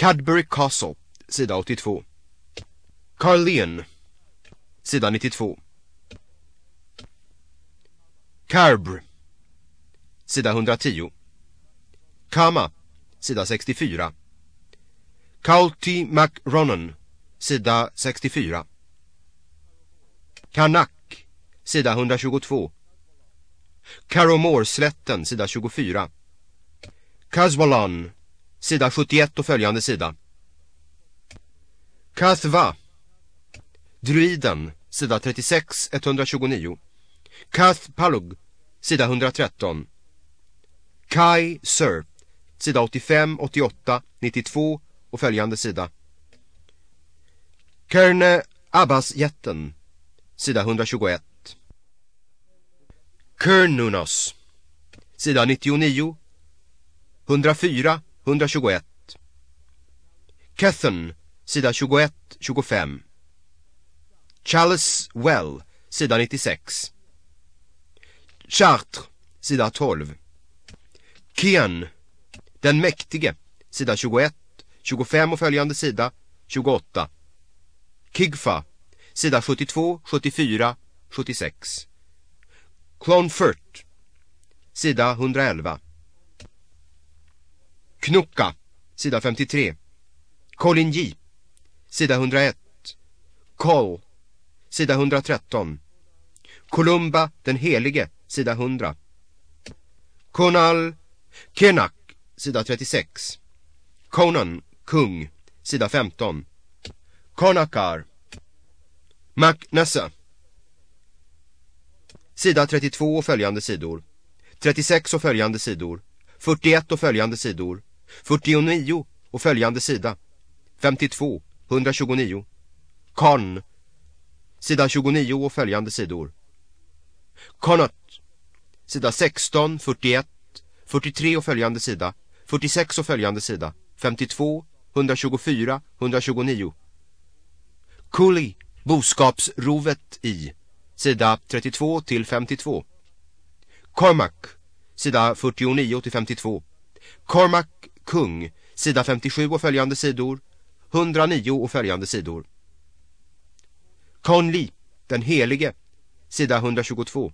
Cadbury Castle, sida 82. Carleon, sida 92. Carbre, sida 110. Kama, sida 64. County MacRonan, sida 64. Kanak, sida 122. Caromore-slätten, sida 24. Kazwalan, sida 71 och följande sida. Kathva, Druiden, sida 36, 129. Kath Palug, sida 113. Kai Sir, sida 85, 88, 92 och följande sida. Kerne Abbas-jätten, sida 121. Kernunos, sida 99, 104, 121. Kethen, sida 21, 25. Chalice Well, sida 96. Chartres, sida 12. Kien, den mäktige, sida 21, 25 och följande sida, 28. Kigfa, sida 72, 74, 76. Clonfert, sida 111. Knocka, sida 53. Colin J, sida 101. Col, sida 113. Columba den helige, sida 100. Konal Kenak, sida 36. Conan, kung, sida 15. Konakar. Macnessa. Sida 32 och följande sidor. 36 och följande sidor. 41 och följande sidor. 49 och följande sida. 52, 129. Con. Sida 29 och följande sidor. Konot. Sida 16, 41, 43 och följande sida. 46 och följande sida. 52, 124, 129. Cooley, boskapsrovet i, sida 32 till 52. Cormac, sida 49 till 52. Cormac kung, sida 57 och följande sidor. 109 och följande sidor. Conley, den helige, sida 122.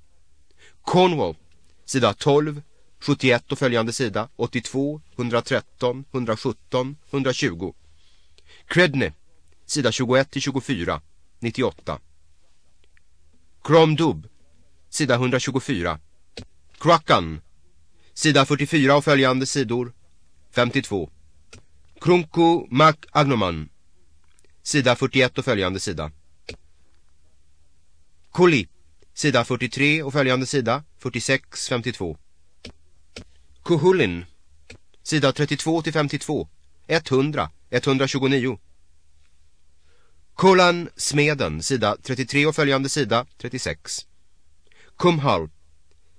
Cornwall, sida 12, 71 och följande sida, 82, 113, 117, 120. Credne, sida 21 till 24, 98. Cromdub, sida 124. Krakan, sida 44 och följande sidor, 52. Krunko Mac Agnoman, sida 41 och följande sida. Koli, sida 43 och följande sida, 46, 52. Kuhulin, sida 32 till 52, 100, 129. Kolan Smeden, sida 33 och följande sida, 36. Kumhal,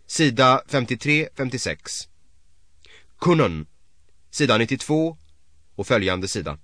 sida 53, 56. Sida 92 och följande sida.